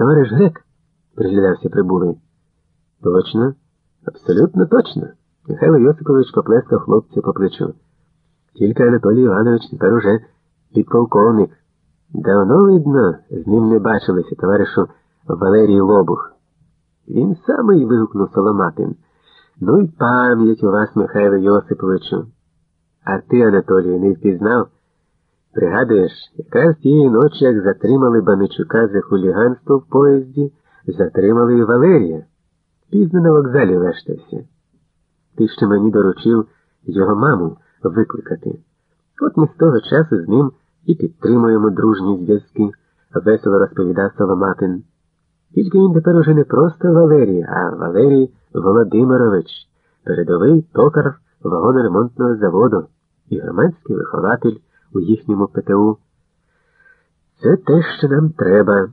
Товариш грек, приглядався прибулий. Точно, абсолютно точно. Михайло Йосипович поплескав хлопця по плечу. Тільки Анатолій Іванович тепер уже підполковник. Давно, видно, з ним не бачилися, товаришу Валерій Лобух. Він самий вигукнув Соломатин. Ну й пам'ять у вас, Михайло Йосиповичу. А ти, Анатолію, не впізнав? Пригадуєш, якраз тієї ночі, як затримали Баничука за хуліганство в поїзді, затримали і Валерія. Пізно на вокзалі вештався. Ти ще мені доручив його маму викликати. От ми з того часу з ним і підтримуємо дружні зв'язки, весело розповідав Соломатин. Тільки він тепер уже не просто Валерій, а Валерій Володимирович, передовий токар вагоноремонтного заводу і громадський вихователь у їхньому ПТУ. Це те, що нам треба.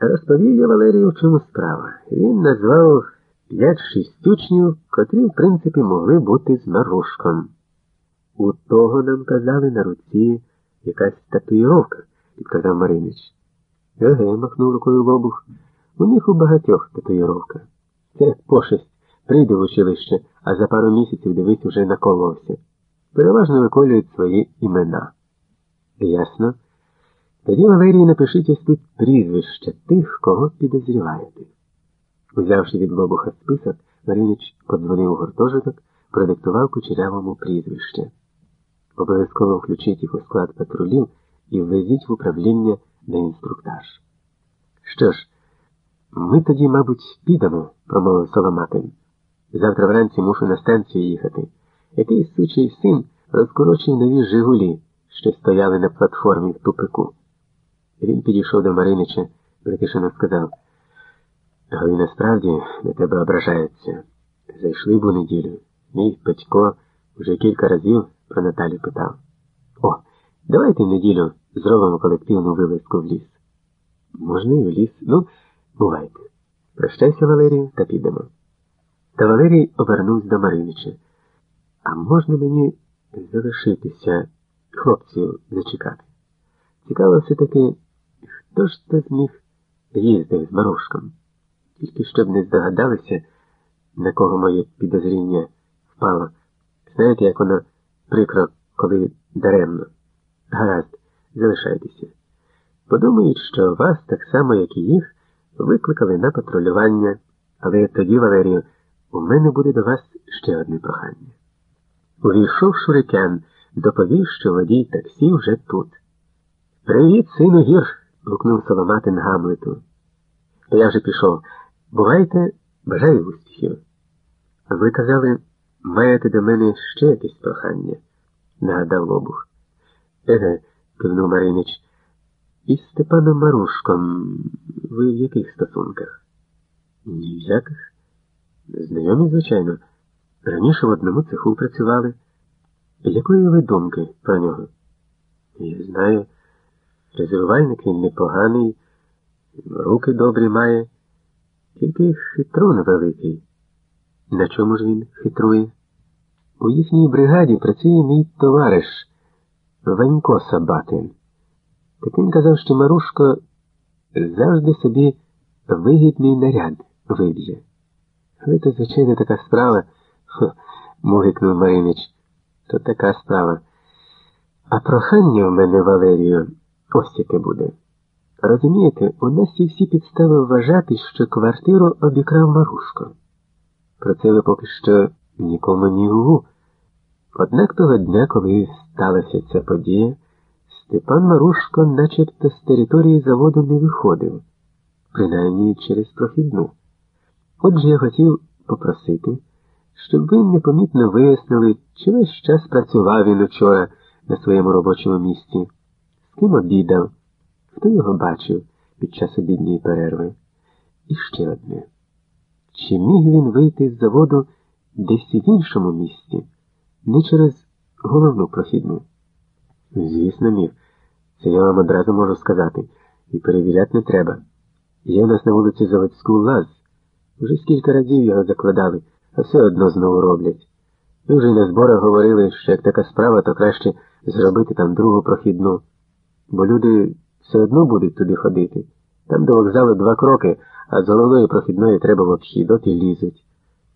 Розповів я Валерію, в чому справа. Він назвав п'ять-шість учнів, котрі, в принципі, могли бути з Марушком. У того нам казали на руці якась татуїровка, підказав Маринич. Еге, махнув рукою Лобух. У них у багатьох татуїровка. Це пошесть. Прийде в училище, а за пару місяців дивись уже наколовся. Переважно виколюють свої імена. Ясно. Тоді Валерій напишіть ось тут прізвища тих, кого підозріваєте. Узявши від Лобуха список, Маринич подзвонив у гуртожиток, продиктував кучерявому прізвище. Обов'язково включіть їх у склад патрулів і ввезіть в управління на інструктаж. Що ж, ми тоді, мабуть, підемо, промовив Соломатин. Завтра вранці мушу на станцію їхати. Якийсь сучий син розкорочив нові Жигулі, що стояли на платформі в тупику. Він підійшов до Маринича, притишено сказав, а він насправді на тебе ображається. Зайшли б у неділю. Мій батько вже кілька разів про Наталю питав. О, давайте в неділю зробимо колективну вилазку в ліс. Можна і в ліс. Ну, бувайте. Прощайся, Валерію, та підемо. Та Валерій обернувся до Маринича. А можна мені залишитися, хлопців зачекати? Цікаво все-таки, хто ж то з них їздив з Марушком? Тільки щоб не здогадалися, на кого моє підозріння впало. Знаєте, як воно прикро, коли даремно. Гаразд, залишайтеся. Подумають, що вас, так само, як і їх, викликали на патрулювання, але тоді, Валерію, у мене буде до вас ще одне прохання. Увійшов Шурикян, доповів, що водій таксі вже тут. Привіт, сину гір. гукнув Соломатин Гамлету. Я вже пішов. Бувайте, бажаю успіхів. Ви казали, маєте до мене ще якесь прохання, нагадав Лобух. Еге, кивнув Маринич. Із Степаном Марушком ви в яких стосунках? Ні в яких. Знайомі, звичайно. Раніше в одному цеху працювали. Якої ви думки про нього? Я знаю, резервувальник він непоганий, руки добрі має, тільки хитрун великий. На чому ж він хитрує? У їхній бригаді працює мій товариш Ванько Сабатин. Так він казав, що Марушко завжди собі вигідний наряд виб'є. Але то, звичайно, така справа, мугикнув Маринич. То така справа. А прохання в мене, Валерію, ось яке буде. Розумієте, у нас є всі підстави вважати, що квартиру обікрав Марушко. Про це ви поки що нікому ні гу. Однак того дня, коли сталася ця подія, Степан Марушко начебто з території заводу не виходив, принаймні через прохідну. Отже, я хотів попросити, щоб ви непомітно вияснили, чи весь час працював він учора на своєму робочому місці, з ким обідав, хто його бачив під час обідньої перерви. І ще одне. Чи міг він вийти з заводу десь в іншому місці, не через головну прохідну? Звісно, міг. Це я вам одразу можу сказати, і перевіряти не треба. Є в нас на вулиці Заводську лаз. Вже скільки разів його закладали, а все одно знову роблять. Ми вже й на зборах говорили, що як така справа, то краще зробити там другу прохідну, бо люди все одно будуть туди ходити, Там до вокзалу два кроки, а з головної прохідної треба в обхід, от і лізуть.